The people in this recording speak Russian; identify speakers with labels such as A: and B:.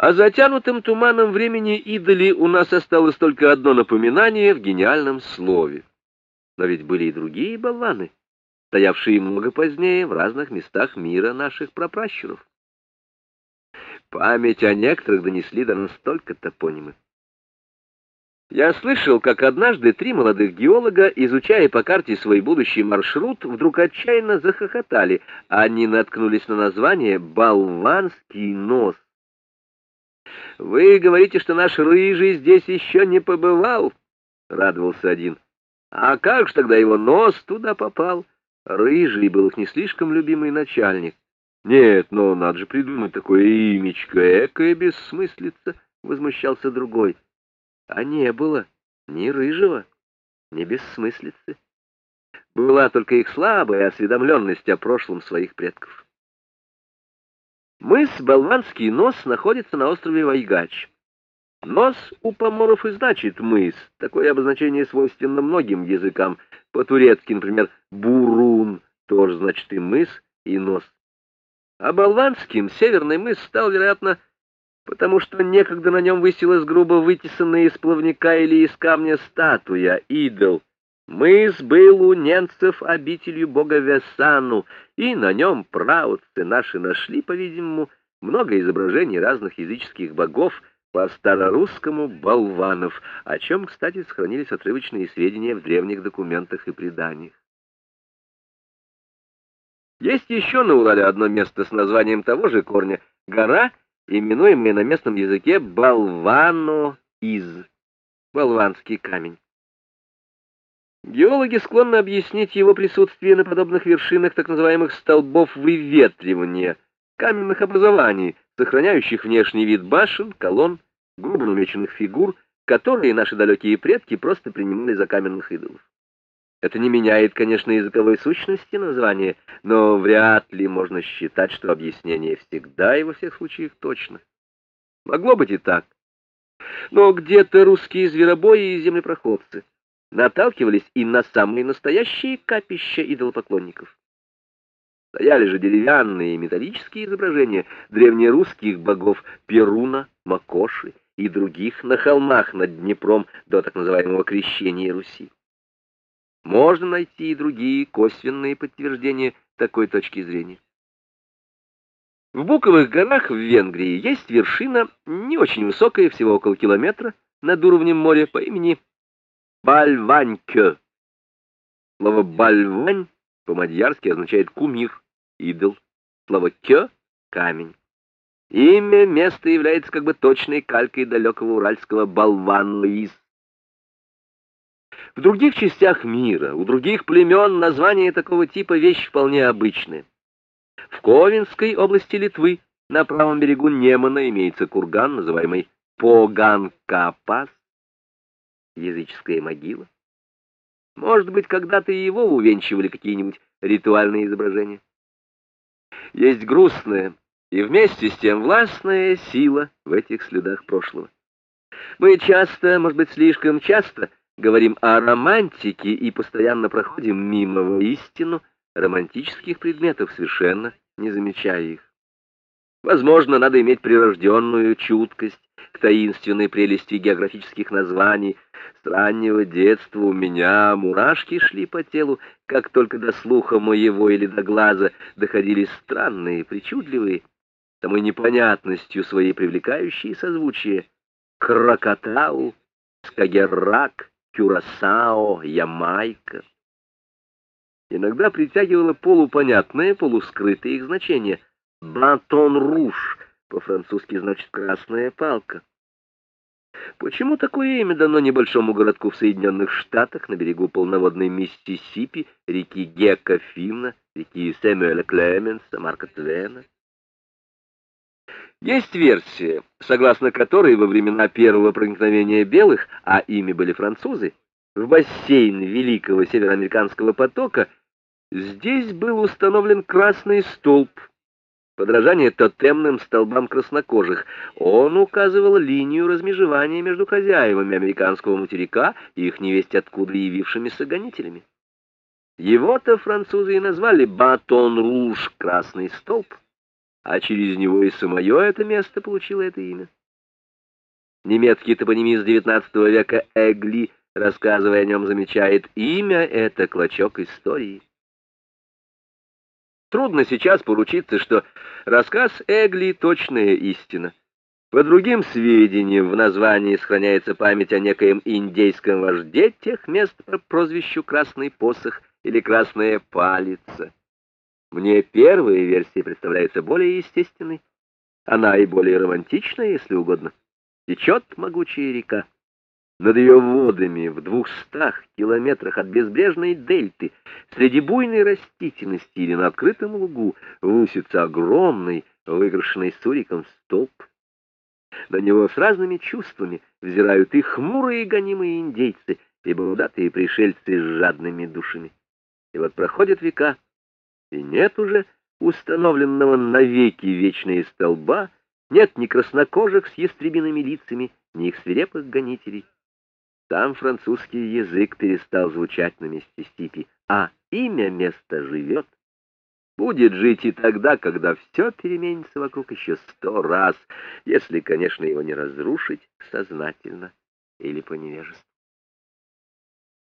A: А затянутым туманом времени идоли у нас осталось только одно напоминание в гениальном слове. Но ведь были и другие болваны, стоявшие много позднее в разных местах мира наших прапращуров. Память о некоторых донесли до нас только топонимы. Я слышал, как однажды три молодых геолога, изучая по карте свой будущий маршрут, вдруг отчаянно захохотали. Они наткнулись на название «Болванский нос». «Вы говорите, что наш рыжий здесь еще не побывал?» — радовался один. «А как же тогда его нос туда попал?» Рыжий был их не слишком любимый начальник. «Нет, но надо же придумать такое имечко, экое бессмыслица!» — возмущался другой. А не было ни рыжего, ни бессмыслицы. Была только их слабая осведомленность о прошлом своих предков. Мыс Болванский нос находится на острове Вайгач. Нос у поморов и значит мыс. Такое обозначение свойственно многим языкам. По-турецки, например, бурун тоже значит и мыс, и нос. А болванским северный мыс стал, вероятно, потому что некогда на нем высилась грубо вытесанная из плавника или из камня статуя, идол, Мыс был у немцев обителью бога Весану, и на нем праотцы наши нашли, по-видимому, много изображений разных языческих богов, по старорусскому болванов, о чем, кстати, сохранились отрывочные сведения в древних документах и преданиях. Есть еще на Урале одно место с названием того же корня — гора, именуемая на местном языке Болвано-из, болванский камень. Геологи склонны объяснить его присутствие на подобных вершинах так называемых столбов выветривания, каменных образований, сохраняющих внешний вид башен, колонн, грубо намеченных фигур, которые наши далекие предки просто принимали за каменных идолов. Это не меняет, конечно, языковой сущности названия, но вряд ли можно считать, что объяснение всегда и во всех случаях точно. Могло быть и так. Но где-то русские зверобои и землепроходцы наталкивались и на самые настоящие капища идолопоклонников. Стояли же деревянные и металлические изображения древнерусских богов Перуна, Макоши и других на холмах над Днепром до так называемого крещения Руси. Можно найти и другие косвенные подтверждения такой точки зрения. В Буковых горах в Венгрии есть вершина, не очень высокая, всего около километра, над уровнем моря по имени Бальванькё. Слово «бальвань» по-мадьярски означает «кумир», «идол». Слово «кё» — «камень». Имя места является как бы точной калькой далекого уральского болван-луиз. В других частях мира, у других племен название такого типа вещь вполне обычная. В Ковенской области Литвы на правом берегу Немана имеется курган, называемый Поганкапас языческая могила. Может быть, когда-то и его увенчивали какие-нибудь ритуальные изображения. Есть грустная и вместе с тем властная сила в этих следах прошлого. Мы часто, может быть, слишком часто, говорим о романтике и постоянно проходим мимо истину романтических предметов, совершенно не замечая их. Возможно, надо иметь прирожденную чуткость к таинственной прелести географических названий, с раннего детства у меня мурашки шли по телу, как только до слуха моего или до глаза доходили странные, причудливые, самой непонятностью своей привлекающие созвучия. Крокотау, Скагеррак, Кюрасао, Ямайка. Иногда притягивало полупонятное, полускрытое их значение. Батон-руж, по-французски значит «красная палка». Почему такое имя дано небольшому городку в Соединенных Штатах на берегу полноводной Миссисипи, реки Гека Финна, реки Сэмюэля Клеменса, Марка Твена? Есть версия, согласно которой во времена первого проникновения белых, а ими были французы, в бассейн Великого Североамериканского потока здесь был установлен красный столб, подражание тотемным столбам краснокожих. Он указывал линию размежевания между хозяевами американского материка и их невесть откуда явившимися гонителями. Его-то французы и назвали «батон руж» — красный столб. а через него и самое это место получило это имя. Немецкий топонимист XIX века Эгли, рассказывая о нем, замечает, имя — это клочок истории. Трудно сейчас поручиться, что рассказ Эгли — точная истина. По другим сведениям, в названии сохраняется память о некоем индейском вожде тех мест по прозвищу Красный Посох или Красная Палица. Мне первая версия представляется более естественной. Она и более романтичная, если угодно. Течет могучая река. Над ее водами в двухстах километрах от безбрежной дельты, среди буйной растительности или на открытом лугу, высится огромный, выкрашенный суриком столб. На него с разными чувствами взирают и хмурые гонимые индейцы, и бородатые пришельцы с жадными душами. И вот проходят века, и нет уже установленного навеки вечные столба, нет ни краснокожих с ястребиными лицами, ни их свирепых гонителей. Там французский язык перестал звучать на Миссисипи, а имя места живет. Будет жить и тогда, когда все переменится вокруг еще сто раз, если, конечно, его не разрушить сознательно или по невежеству.